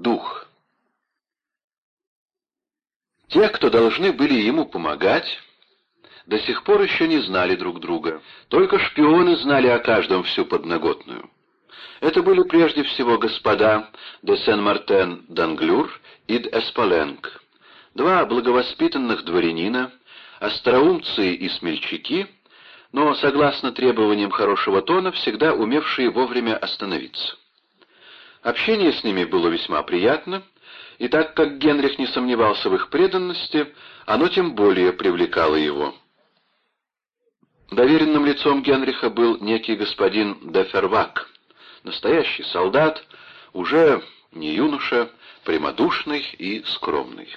Дух. Те, кто должны были ему помогать, до сих пор еще не знали друг друга. Только шпионы знали о каждом всю подноготную. Это были прежде всего господа де Сен-Мартен d'Англюр и де Эсполенг, два благовоспитанных дворянина, остроумцы и смельчаки, но, согласно требованиям хорошего тона, всегда умевшие вовремя остановиться. Общение с ними было весьма приятно, и так как Генрих не сомневался в их преданности, оно тем более привлекало его. Доверенным лицом Генриха был некий господин де Фервак, настоящий солдат, уже не юноша, прямодушный и скромный.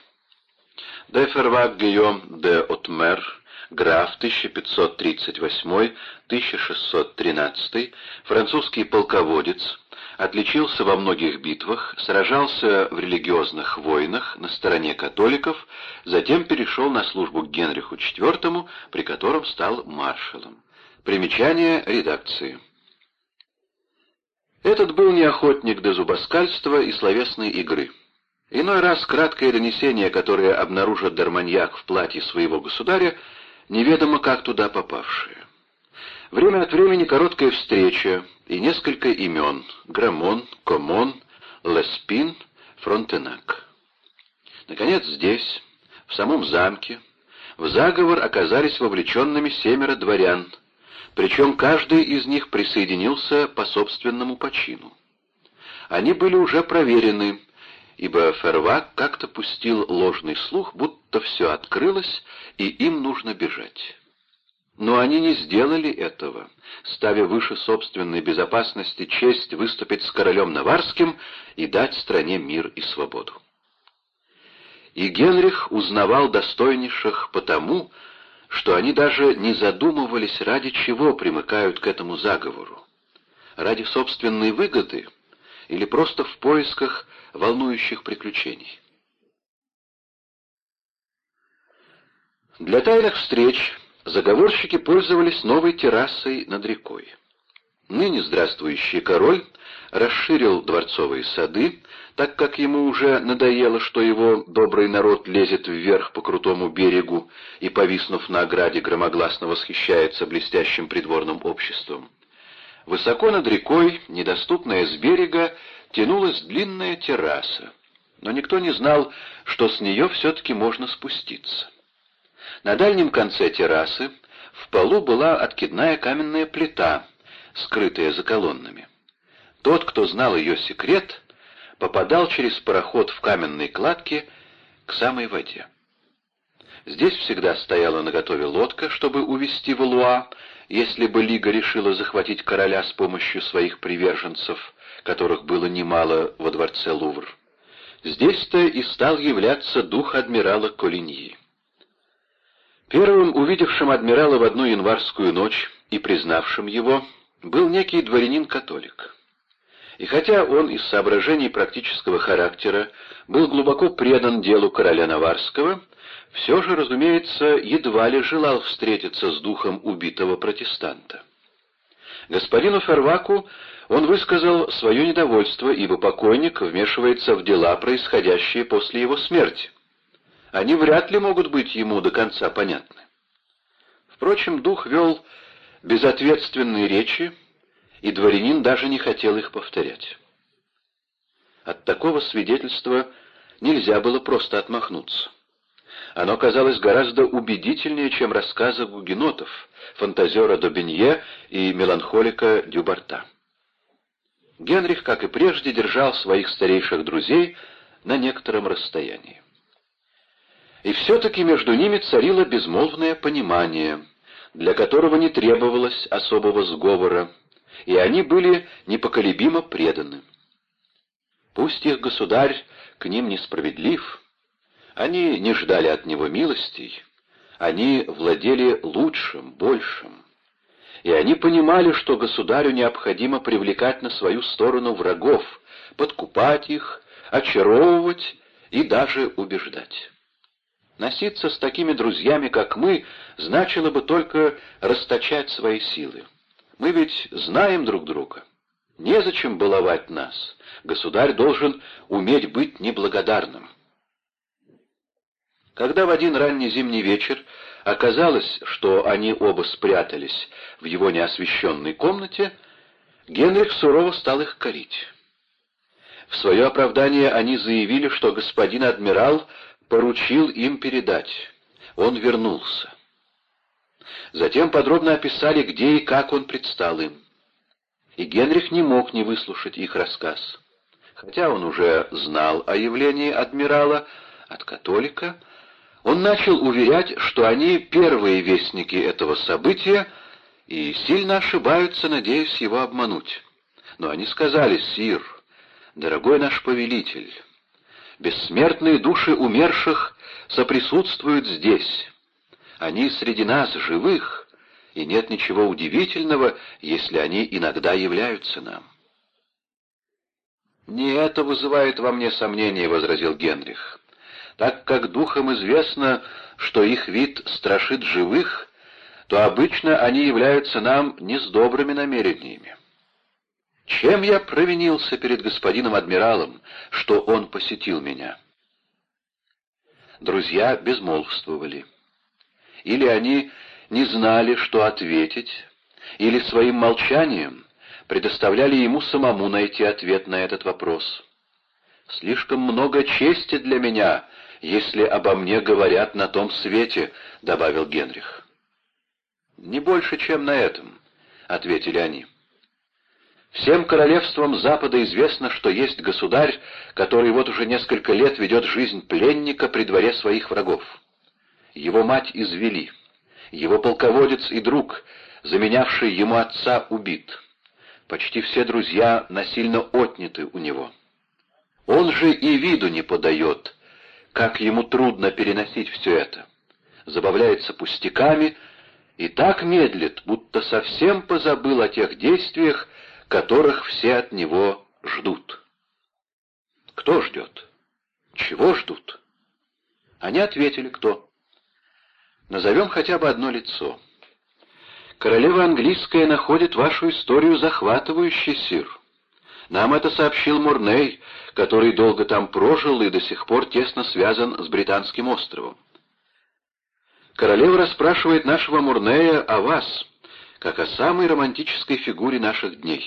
Де Фервак Гийом де Отмер, граф 1538-1613, французский полководец, отличился во многих битвах, сражался в религиозных войнах на стороне католиков, затем перешел на службу к Генриху IV, при котором стал маршалом. Примечание редакции. Этот был не охотник до зубоскальства и словесной игры. Иной раз краткое донесение, которое обнаружит Дарманьяк в платье своего государя, неведомо как туда попавшее. Время от времени короткая встреча и несколько имен — Грамон, Комон, Леспин, Фронтенак. Наконец здесь, в самом замке, в заговор оказались вовлеченными семеро дворян, причем каждый из них присоединился по собственному почину. Они были уже проверены, ибо Фервак как-то пустил ложный слух, будто все открылось, и им нужно бежать. Но они не сделали этого, ставя выше собственной безопасности честь выступить с королем Наварским и дать стране мир и свободу. И Генрих узнавал достойнейших потому, что они даже не задумывались, ради чего примыкают к этому заговору. Ради собственной выгоды или просто в поисках волнующих приключений. Для тайных встреч заговорщики пользовались новой террасой над рекой. Ныне здравствующий король расширил дворцовые сады, так как ему уже надоело, что его добрый народ лезет вверх по крутому берегу и, повиснув на ограде, громогласно восхищается блестящим придворным обществом. Высоко над рекой, недоступная с берега, тянулась длинная терраса, но никто не знал, что с нее все-таки можно спуститься. На дальнем конце террасы в полу была откидная каменная плита, скрытая за колоннами. Тот, кто знал ее секрет, попадал через пароход в каменной кладке к самой воде. Здесь всегда стояла наготове лодка, чтобы увести Валуа, если бы Лига решила захватить короля с помощью своих приверженцев, которых было немало во дворце Лувр. Здесь-то и стал являться дух адмирала Колиньи. Первым увидевшим адмирала в одну январскую ночь и признавшим его был некий дворянин-католик. И хотя он из соображений практического характера был глубоко предан делу короля Наварского, все же, разумеется, едва ли желал встретиться с духом убитого протестанта. Господину Ферваку он высказал свое недовольство, ибо покойник вмешивается в дела, происходящие после его смерти. Они вряд ли могут быть ему до конца понятны. Впрочем, дух вел безответственные речи, и дворянин даже не хотел их повторять. От такого свидетельства нельзя было просто отмахнуться. Оно казалось гораздо убедительнее, чем рассказы гугенотов, фантазера Добенье и меланхолика Дюбарта. Генрих, как и прежде, держал своих старейших друзей на некотором расстоянии. И все-таки между ними царило безмолвное понимание, для которого не требовалось особого сговора, и они были непоколебимо преданы. Пусть их государь к ним несправедлив, они не ждали от него милостей, они владели лучшим, большим. И они понимали, что государю необходимо привлекать на свою сторону врагов, подкупать их, очаровывать и даже убеждать. Носиться с такими друзьями, как мы, значило бы только расточать свои силы. Мы ведь знаем друг друга. Незачем баловать нас. Государь должен уметь быть неблагодарным. Когда в один ранний зимний вечер оказалось, что они оба спрятались в его неосвещенной комнате, Генрих сурово стал их корить. В свое оправдание они заявили, что господин адмирал поручил им передать. Он вернулся. Затем подробно описали, где и как он предстал им. И Генрих не мог не выслушать их рассказ. Хотя он уже знал о явлении адмирала от католика, он начал уверять, что они первые вестники этого события и сильно ошибаются, надеясь его обмануть. Но они сказали, «Сир, дорогой наш повелитель, бессмертные души умерших соприсутствуют здесь. Они среди нас, живых, и нет ничего удивительного, если они иногда являются нам». «Не это вызывает во мне сомнения», — возразил Генрих. Так как духам известно, что их вид страшит живых, то обычно они являются нам не с добрыми намерениями. Чем я провинился перед господином адмиралом, что он посетил меня? Друзья безмолвствовали. Или они не знали, что ответить, или своим молчанием предоставляли ему самому найти ответ на этот вопрос. «Слишком много чести для меня», если обо мне говорят на том свете», — добавил Генрих. «Не больше, чем на этом», — ответили они. «Всем королевствам Запада известно, что есть государь, который вот уже несколько лет ведет жизнь пленника при дворе своих врагов. Его мать извели, его полководец и друг, заменявший ему отца, убит. Почти все друзья насильно отняты у него. Он же и виду не подает, как ему трудно переносить все это. Забавляется пустяками и так медлит, будто совсем позабыл о тех действиях, которых все от него ждут. Кто ждет? Чего ждут? Они ответили, кто. Назовем хотя бы одно лицо. Королева английская находит вашу историю захватывающей, сир. Нам это сообщил Мурней, который долго там прожил и до сих пор тесно связан с британским островом. Королева расспрашивает нашего Мурнея о вас, как о самой романтической фигуре наших дней.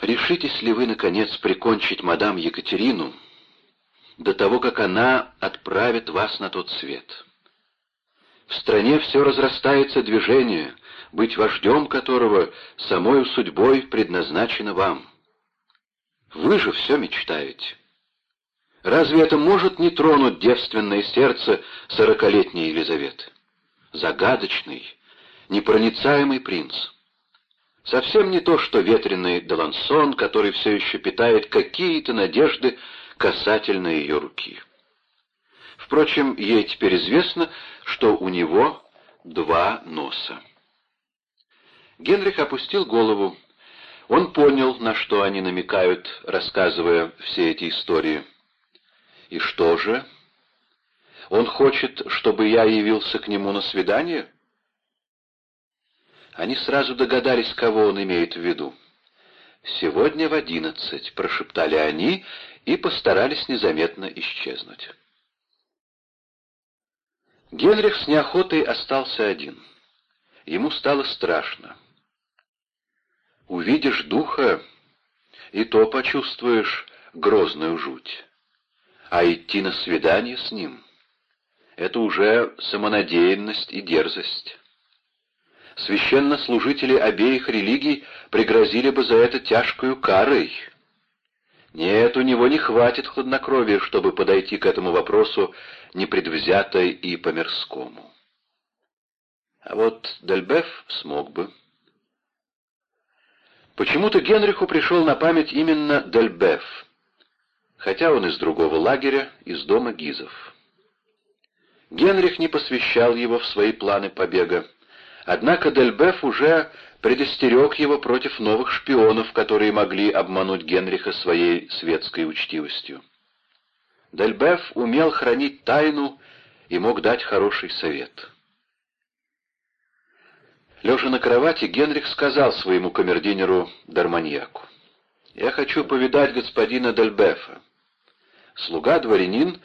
Решитесь ли вы, наконец, прикончить мадам Екатерину до того, как она отправит вас на тот свет? В стране все разрастается движение, быть вождем которого самой судьбой предназначено вам. Вы же все мечтаете. Разве это может не тронуть девственное сердце сорокалетней Елизаветы? Загадочный, непроницаемый принц. Совсем не то, что ветреный Делансон, который все еще питает какие-то надежды касательно ее руки. Впрочем, ей теперь известно, что у него два носа. Генрих опустил голову. Он понял, на что они намекают, рассказывая все эти истории. «И что же? Он хочет, чтобы я явился к нему на свидание?» Они сразу догадались, кого он имеет в виду. «Сегодня в одиннадцать», — прошептали они и постарались незаметно исчезнуть. Генрих с неохотой остался один. Ему стало страшно. Увидишь духа, и то почувствуешь грозную жуть. А идти на свидание с ним — это уже самонадеянность и дерзость. Священнослужители обеих религий пригрозили бы за это тяжкую карой. Нет, у него не хватит хладнокровия, чтобы подойти к этому вопросу непредвзято и по-мирскому. А вот Дельбеф смог бы. Почему-то Генриху пришел на память именно Дельбеф, хотя он из другого лагеря, из дома Гизов. Генрих не посвящал его в свои планы побега, однако Дельбеф уже предостерег его против новых шпионов, которые могли обмануть Генриха своей светской учтивостью. Дельбеф умел хранить тайну и мог дать хороший совет. Лежа на кровати, Генрих сказал своему камердинеру Дарманьяку. «Я хочу повидать господина Дельбефа». Слуга-дворянин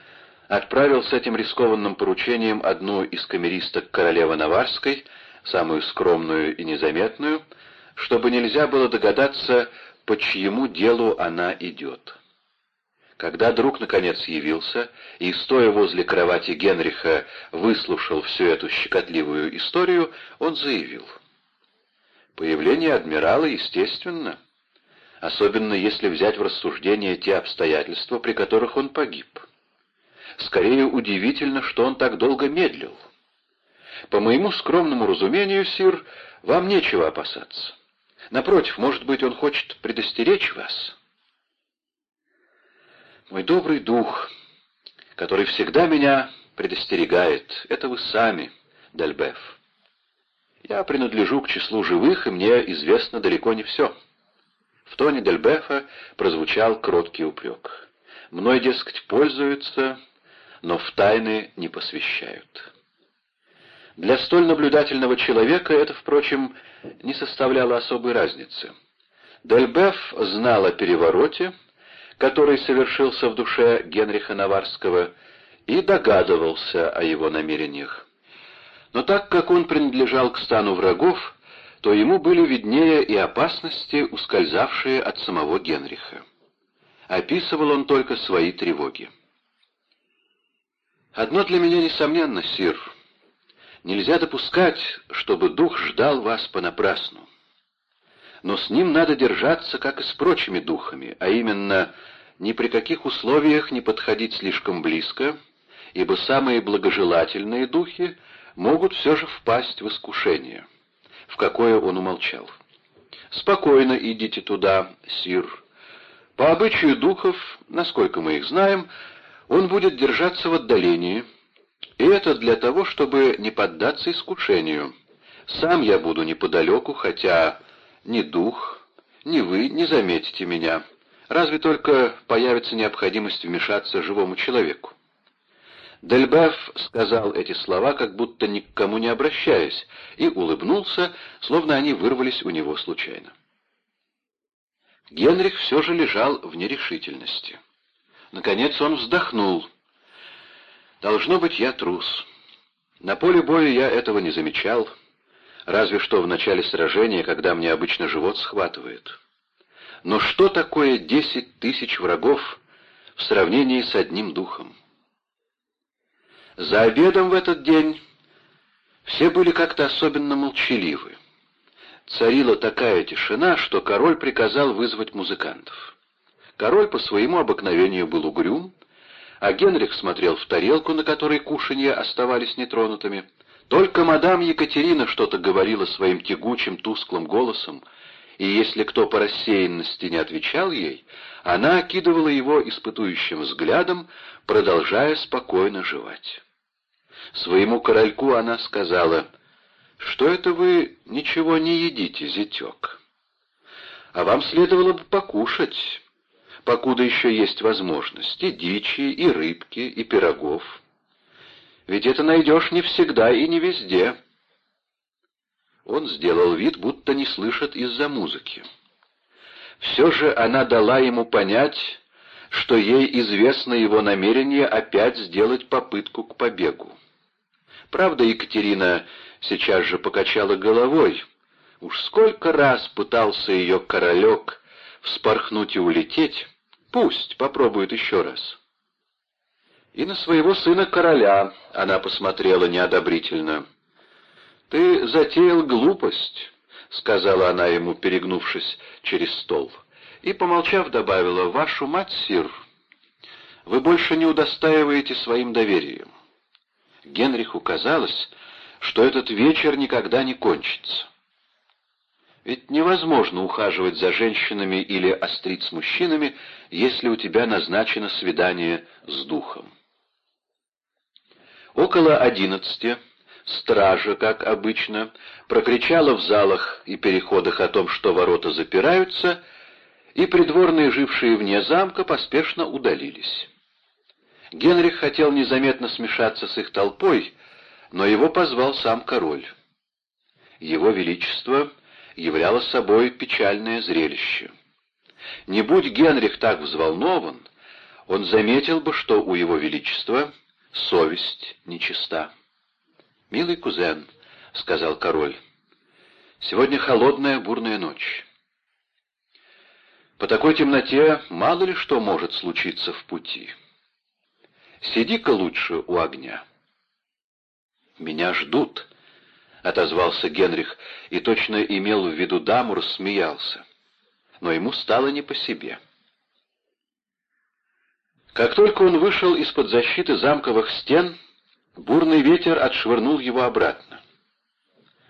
отправил с этим рискованным поручением одну из камеристок королевы Наварской, самую скромную и незаметную, чтобы нельзя было догадаться, по чьему делу она идет. Когда друг наконец явился и, стоя возле кровати Генриха, выслушал всю эту щекотливую историю, он заявил. Появление адмирала естественно, особенно если взять в рассуждение те обстоятельства, при которых он погиб. Скорее удивительно, что он так долго медлил. По моему скромному разумению, сир, вам нечего опасаться. Напротив, может быть, он хочет предостеречь вас. Мой добрый дух, который всегда меня предостерегает, это вы сами, Дальбеф. Я принадлежу к числу живых, и мне известно далеко не все. В тоне Дельбефа прозвучал кроткий упрек. Мной, дескать, пользуются, но в тайны не посвящают. Для столь наблюдательного человека это, впрочем, не составляло особой разницы. Дельбеф знал о перевороте, который совершился в душе Генриха Наварского, и догадывался о его намерениях. Но так как он принадлежал к стану врагов, то ему были виднее и опасности, ускользавшие от самого Генриха. Описывал он только свои тревоги. «Одно для меня несомненно, сир», Нельзя допускать, чтобы дух ждал вас понапрасну. Но с ним надо держаться, как и с прочими духами, а именно ни при каких условиях не подходить слишком близко, ибо самые благожелательные духи могут все же впасть в искушение, в какое он умолчал. Спокойно идите туда, сир. По обычаю духов, насколько мы их знаем, он будет держаться в отдалении, и это для того, чтобы не поддаться искушению. Сам я буду неподалеку, хотя ни дух, ни вы не заметите меня. Разве только появится необходимость вмешаться живому человеку. Дельбеф сказал эти слова, как будто ни к кому не обращаясь, и улыбнулся, словно они вырвались у него случайно. Генрих все же лежал в нерешительности. Наконец он вздохнул — Должно быть, я трус. На поле боя я этого не замечал, разве что в начале сражения, когда мне обычно живот схватывает. Но что такое десять тысяч врагов в сравнении с одним духом? За обедом в этот день все были как-то особенно молчаливы. Царила такая тишина, что король приказал вызвать музыкантов. Король по своему обыкновению был угрюм, а Генрих смотрел в тарелку, на которой кушанья оставались нетронутыми. Только мадам Екатерина что-то говорила своим тягучим, тусклым голосом, и если кто по рассеянности не отвечал ей, она окидывала его испытующим взглядом, продолжая спокойно жевать. Своему корольку она сказала, «Что это вы ничего не едите, зятек? А вам следовало бы покушать, покуда еще есть возможность, и дичи, и рыбки, и пирогов. Ведь это найдешь не всегда и не везде. Он сделал вид, будто не слышит из-за музыки. Все же она дала ему понять, что ей известно его намерение опять сделать попытку к побегу. Правда, Екатерина сейчас же покачала головой. Уж сколько раз пытался ее королек вспорхнуть и улететь, Пусть попробует еще раз. И на своего сына короля она посмотрела неодобрительно. «Ты затеял глупость», — сказала она ему, перегнувшись через стол. И, помолчав, добавила, «Вашу мать, сир, вы больше не удостаиваете своим доверием». Генриху казалось, что этот вечер никогда не кончится. Ведь невозможно ухаживать за женщинами или острить с мужчинами, если у тебя назначено свидание с духом. Около одиннадцати стража, как обычно, прокричала в залах и переходах о том, что ворота запираются, и придворные, жившие вне замка, поспешно удалились. Генрих хотел незаметно смешаться с их толпой, но его позвал сам король. Его Величество являло собой печальное зрелище. Не будь Генрих так взволнован, он заметил бы, что у Его Величества совесть нечиста. «Милый кузен», — сказал король, — «сегодня холодная бурная ночь. По такой темноте мало ли что может случиться в пути. Сиди-ка лучше у огня». «Меня ждут», — отозвался Генрих, и точно имел в виду даму, рассмеялся. Но ему стало не по себе. Как только он вышел из-под защиты замковых стен, бурный ветер отшвырнул его обратно.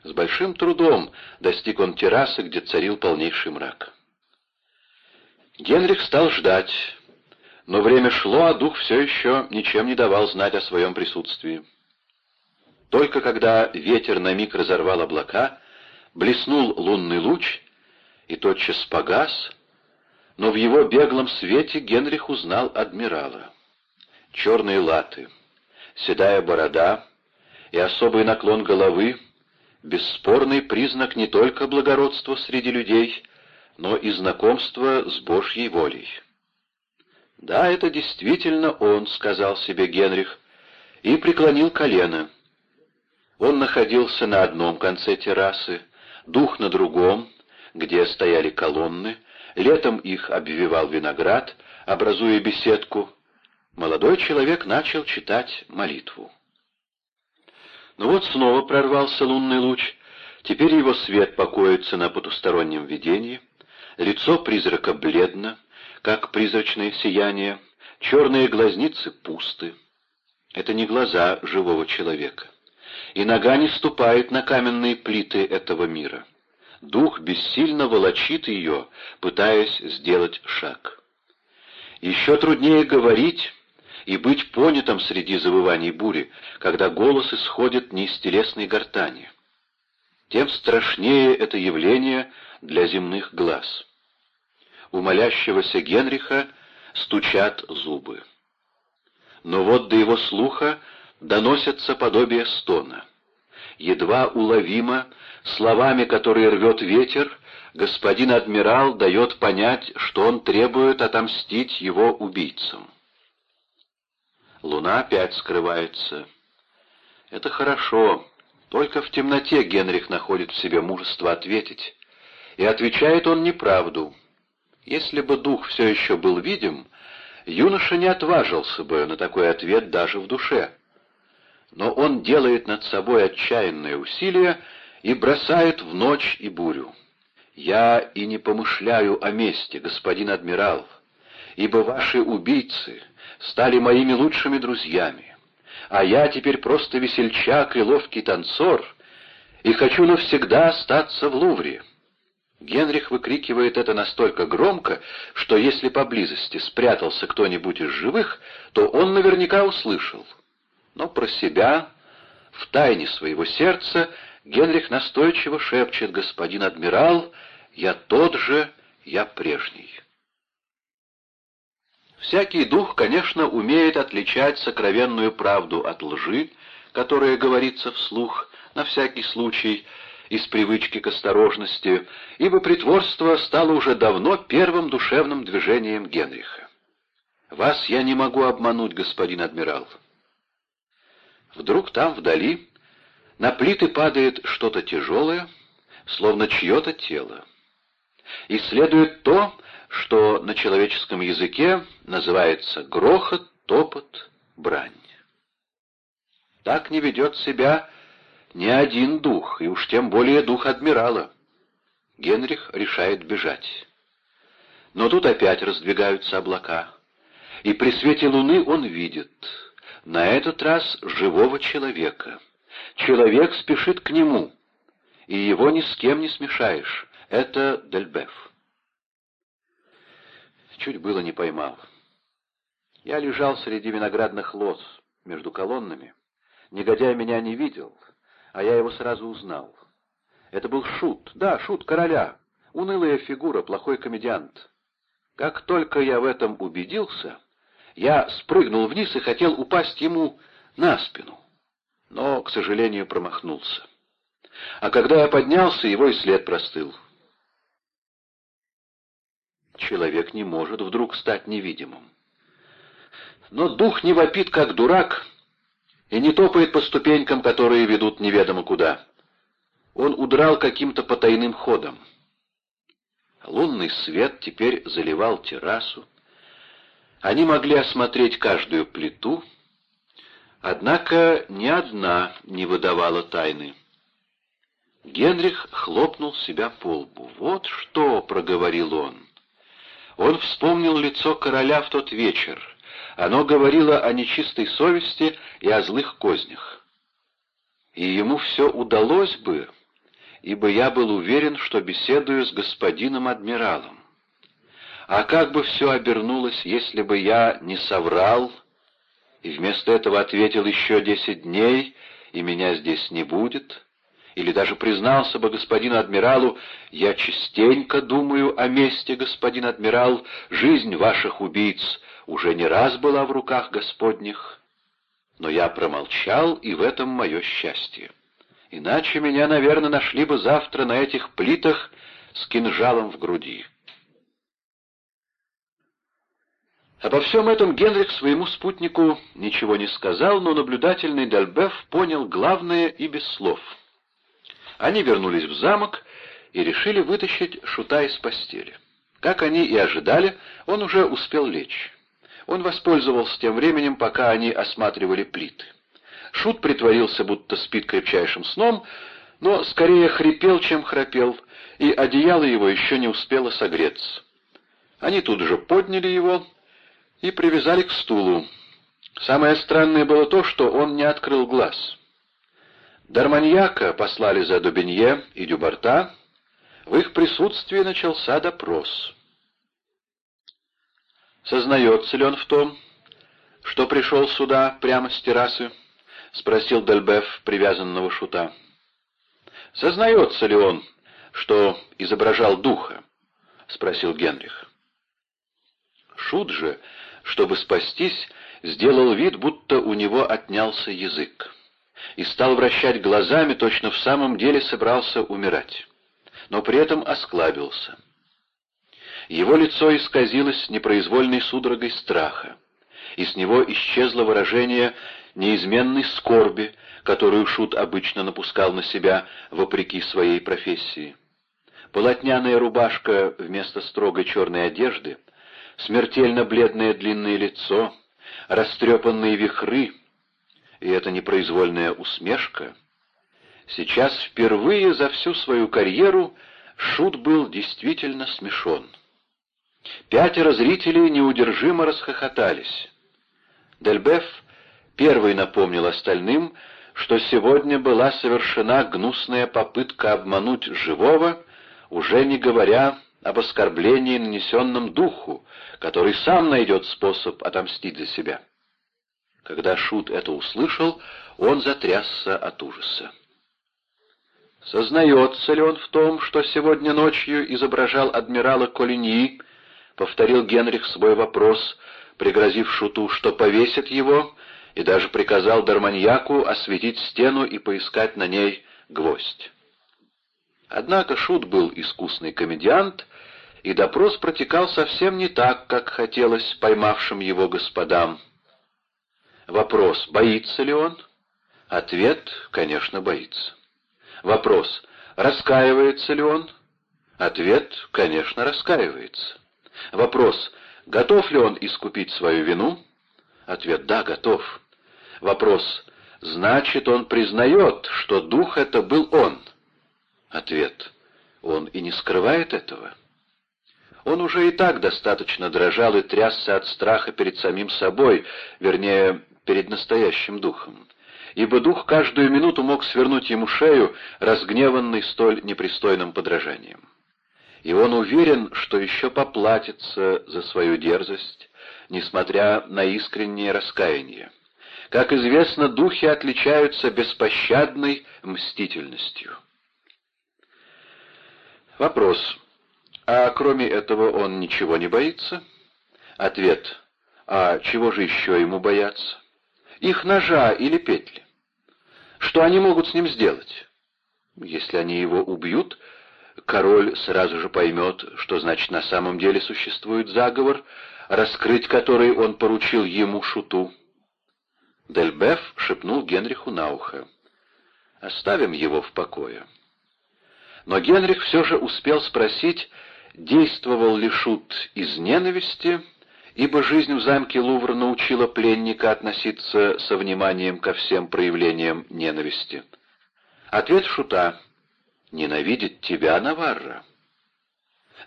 С большим трудом достиг он террасы, где царил полнейший мрак. Генрих стал ждать, но время шло, а дух все еще ничем не давал знать о своем присутствии. Только когда ветер на миг разорвал облака, блеснул лунный луч и тотчас погас, но в его беглом свете Генрих узнал адмирала. Черные латы, седая борода и особый наклон головы — бесспорный признак не только благородства среди людей, но и знакомства с Божьей волей. «Да, это действительно он», — сказал себе Генрих, и преклонил колено. Он находился на одном конце террасы, дух на другом, где стояли колонны, летом их обвивал виноград, образуя беседку. Молодой человек начал читать молитву. Но ну вот снова прорвался лунный луч, теперь его свет покоится на потустороннем видении, лицо призрака бледно, как призрачное сияние, черные глазницы пусты. Это не глаза живого человека и нога не ступает на каменные плиты этого мира. Дух бессильно волочит ее, пытаясь сделать шаг. Еще труднее говорить и быть понятым среди завываний бури, когда голос исходит не из телесной гортани. Тем страшнее это явление для земных глаз. У молящегося Генриха стучат зубы. Но вот до его слуха доносятся подобие стона. Едва уловимо, словами, которые рвет ветер, господин адмирал дает понять, что он требует отомстить его убийцам. Луна опять скрывается. Это хорошо. Только в темноте Генрих находит в себе мужество ответить. И отвечает он неправду. Если бы дух все еще был видим, юноша не отважился бы на такой ответ даже в душе но он делает над собой отчаянное усилие и бросает в ночь и бурю. «Я и не помышляю о мести, господин адмирал, ибо ваши убийцы стали моими лучшими друзьями, а я теперь просто весельчак и ловкий танцор, и хочу навсегда остаться в Лувре». Генрих выкрикивает это настолько громко, что если поблизости спрятался кто-нибудь из живых, то он наверняка услышал — но про себя, в тайне своего сердца, Генрих настойчиво шепчет «Господин адмирал, я тот же, я прежний». Всякий дух, конечно, умеет отличать сокровенную правду от лжи, которая говорится вслух, на всякий случай, из привычки к осторожности, ибо притворство стало уже давно первым душевным движением Генриха. «Вас я не могу обмануть, господин адмирал. Вдруг там, вдали, на плиты падает что-то тяжелое, словно чье-то тело. И следует то, что на человеческом языке называется грохот, топот, брань. Так не ведет себя ни один дух, и уж тем более дух адмирала. Генрих решает бежать. Но тут опять раздвигаются облака, и при свете луны он видит — на этот раз живого человека. Человек спешит к нему, и его ни с кем не смешаешь. Это Дельбеф. Чуть было не поймал. Я лежал среди виноградных лоз между колоннами. Негодяй меня не видел, а я его сразу узнал. Это был Шут, да, Шут короля, унылая фигура, плохой комедиант. Как только я в этом убедился, я спрыгнул вниз и хотел упасть ему на спину, но, к сожалению, промахнулся. А когда я поднялся, его и след простыл. Человек не может вдруг стать невидимым. Но дух не вопит, как дурак, и не топает по ступенькам, которые ведут неведомо куда. Он удрал каким-то потайным ходом. Лунный свет теперь заливал террасу. Они могли осмотреть каждую плиту, однако ни одна не выдавала тайны. Генрих хлопнул себя по лбу. «Вот что!» — проговорил он. Он вспомнил лицо короля в тот вечер. Оно говорило о нечистой совести и о злых кознях. И ему все удалось бы, ибо я был уверен, что беседую с господином адмиралом. А как бы все обернулось, если бы я не соврал, и вместо этого ответил еще десять дней, и меня здесь не будет?» или даже признался бы господину адмиралу, «Я частенько думаю о месте, господин адмирал, жизнь ваших убийц уже не раз была в руках господних». Но я промолчал, и в этом мое счастье. Иначе меня, наверное, нашли бы завтра на этих плитах с кинжалом в груди. Обо всем этом Генрих своему спутнику ничего не сказал, но наблюдательный Дальбеф понял главное и без слов — они вернулись в замок и решили вытащить Шута из постели. Как они и ожидали, он уже успел лечь. Он воспользовался тем временем, пока они осматривали плиты. Шут притворился, будто спит крепчайшим сном, но скорее хрипел, чем храпел, и одеяло его еще не успело согреться. Они тут же подняли его и привязали к стулу. Самое странное было то, что он не открыл глаз. Дарманьяка послали за Дубенье и Дюбарта. В их присутствии начался допрос. «Сознается ли он в том, что пришел сюда прямо с террасы?» — спросил Дельбеф, привязанного шута. «Сознается ли он, что изображал духа?» — спросил Генрих. Шут же, чтобы спастись, сделал вид, будто у него отнялся язык и стал вращать глазами, точно в самом деле собрался умирать. Но при этом осклабился. Его лицо исказилось непроизвольной судорогой страха, и с него исчезло выражение неизменной скорби, которую Шут обычно напускал на себя вопреки своей профессии. Полотняная рубашка вместо строгой черной одежды, смертельно бледное длинное лицо, растрепанные вихры — и эта непроизвольная усмешка. Сейчас впервые за всю свою карьеру Шут был действительно смешон. Пятеро зрителей неудержимо расхохотались. Дельбеф первый напомнил остальным, что сегодня была совершена гнусная попытка обмануть живого, уже не говоря об оскорблении, нанесенном духу, который сам найдет способ отомстить за себя. Когда Шут это услышал, он затрясся от ужаса. «Сознается ли он в том, что сегодня ночью изображал адмирала Колиньи?» — повторил Генрих свой вопрос, пригрозив Шуту, что повесит его, и даже приказал Дарманьяку осветить стену и поискать на ней гвоздь. Однако Шут был искусный комедиант, и допрос протекал совсем не так, как хотелось поймавшим его господам. Вопрос, боится ли он? Ответ, конечно, боится. Вопрос, раскаивается ли он? Ответ, конечно, раскаивается. Вопрос, готов ли он искупить свою вину? Ответ, да, готов. Вопрос, значит, он признает, что дух это был он? Ответ, он и не скрывает этого. Он уже и так достаточно дрожал и трясся от страха перед самим собой, вернее, перед настоящим духом, ибо дух каждую минуту мог свернуть ему шею, разгневанный столь непристойным подражанием. И он уверен, что еще поплатится за свою дерзость, несмотря на искреннее раскаяние. Как известно, духи отличаются беспощадной мстительностью. Вопрос. А кроме этого он ничего не боится? Ответ. А чего же еще ему бояться? их ножа или петли. Что они могут с ним сделать? Если они его убьют, король сразу же поймет, что значит на самом деле существует заговор, раскрыть который он поручил ему шуту. Дельбеф шепнул Генриху на ухо. «Оставим его в покое». Но Генрих все же успел спросить, действовал ли шут из ненависти, ибо жизнь в замке Лувр научила пленника относиться со вниманием ко всем проявлениям ненависти. Ответ шута — ненавидит тебя, Наварра.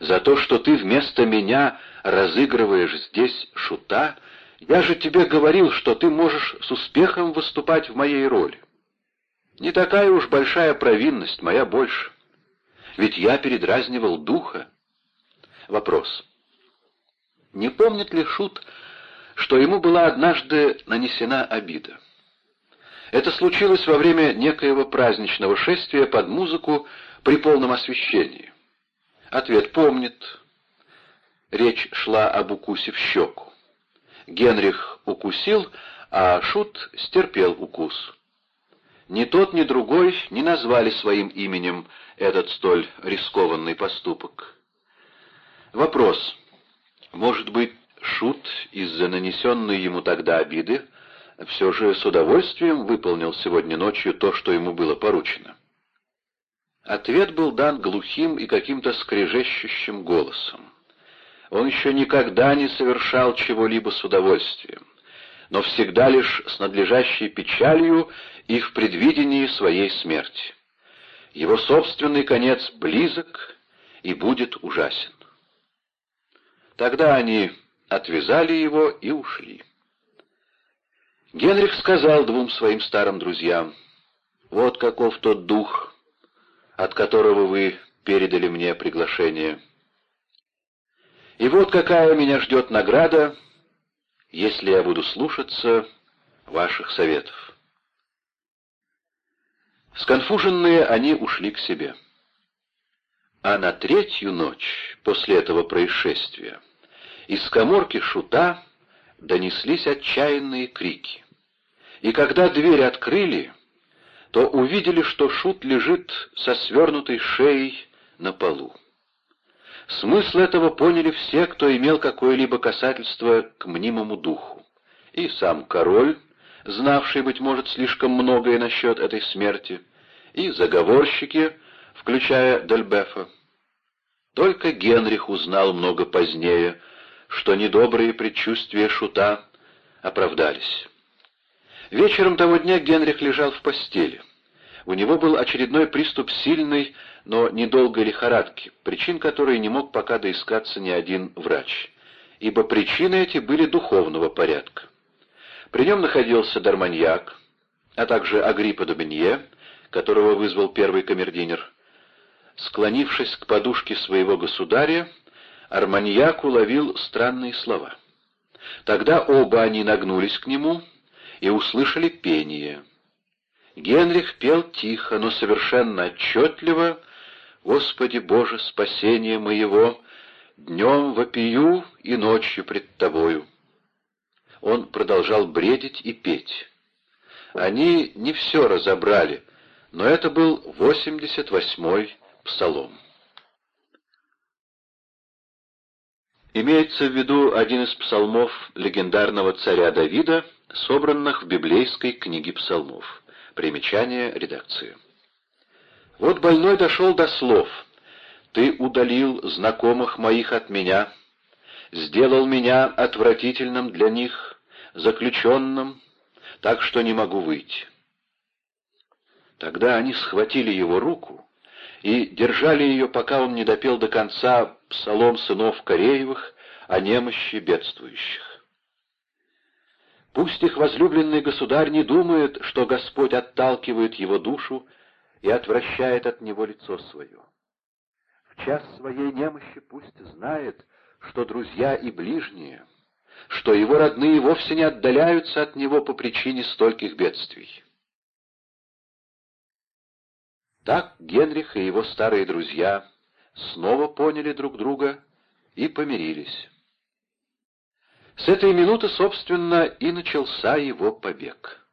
За то, что ты вместо меня разыгрываешь здесь шута, я же тебе говорил, что ты можешь с успехом выступать в моей роли. Не такая уж большая провинность, моя больше. Ведь я передразнивал духа. Вопрос. Не помнит ли Шут, что ему была однажды нанесена обида? Это случилось во время некоего праздничного шествия под музыку при полном освещении. Ответ помнит. Речь шла об укусе в щеку. Генрих укусил, а Шут стерпел укус. Ни тот, ни другой не назвали своим именем этот столь рискованный поступок. Вопрос. Может быть, Шут из-за нанесенной ему тогда обиды все же с удовольствием выполнил сегодня ночью то, что ему было поручено? Ответ был дан глухим и каким-то скрежещущим голосом. Он еще никогда не совершал чего-либо с удовольствием, но всегда лишь с надлежащей печалью и в предвидении своей смерти. Его собственный конец близок и будет ужасен. Тогда они отвязали его и ушли. Генрих сказал двум своим старым друзьям, «Вот каков тот дух, от которого вы передали мне приглашение. И вот какая меня ждет награда, если я буду слушаться ваших советов». Сконфуженные они ушли к себе. А на третью ночь после этого происшествия из коморки шута донеслись отчаянные крики. И когда дверь открыли, то увидели, что шут лежит со свернутой шеей на полу. Смысл этого поняли все, кто имел какое-либо касательство к мнимому духу. И сам король, знавший, быть может, слишком многое насчет этой смерти, и заговорщики, включая Дельбефа. Только Генрих узнал много позднее, что недобрые предчувствия Шута оправдались. Вечером того дня Генрих лежал в постели. У него был очередной приступ сильной, но недолгой лихорадки, причин которой не мог пока доискаться ни один врач, ибо причины эти были духовного порядка. При нем находился Дарманьяк, а также Агриппа Дубенье, которого вызвал первый камердинер. Склонившись к подушке своего государя, Арманьяк уловил странные слова. Тогда оба они нагнулись к нему и услышали пение. Генрих пел тихо, но совершенно отчетливо «Господи Боже, спасение моего, днем вопию и ночью пред Тобою». Он продолжал бредить и петь. Они не все разобрали, но это был 88-й псалом. Имеется в виду один из псалмов легендарного царя Давида, собранных в библейской книге псалмов. Примечание редакции. Вот больной дошел до слов «Ты удалил знакомых моих от меня, сделал меня отвратительным для них, заключенным, так что не могу выйти». Тогда они схватили его руку и держали ее, пока он не допел до конца псалом сынов Кореевых о немощи бедствующих. Пусть их возлюбленный государь не думает, что Господь отталкивает его душу и отвращает от него лицо свое. В час своей немощи пусть знает, что друзья и ближние, что его родные вовсе не отдаляются от него по причине стольких бедствий. Так Генрих и его старые друзья снова поняли друг друга и помирились. С этой минуты, собственно, и начался его побег.